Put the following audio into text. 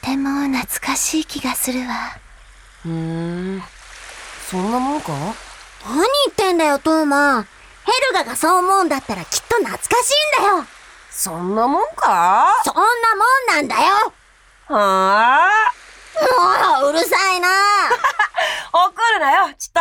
とても懐かしい気がするわ。ふん。そんなもんか？何言ってんだよ、トーマ。ヘルガがそう思うんだったらきっと懐かしいんだよ。そんなもんか？そんなもんなんだよ。はあ。もう、うるさいな。怒るなよ、ちっと。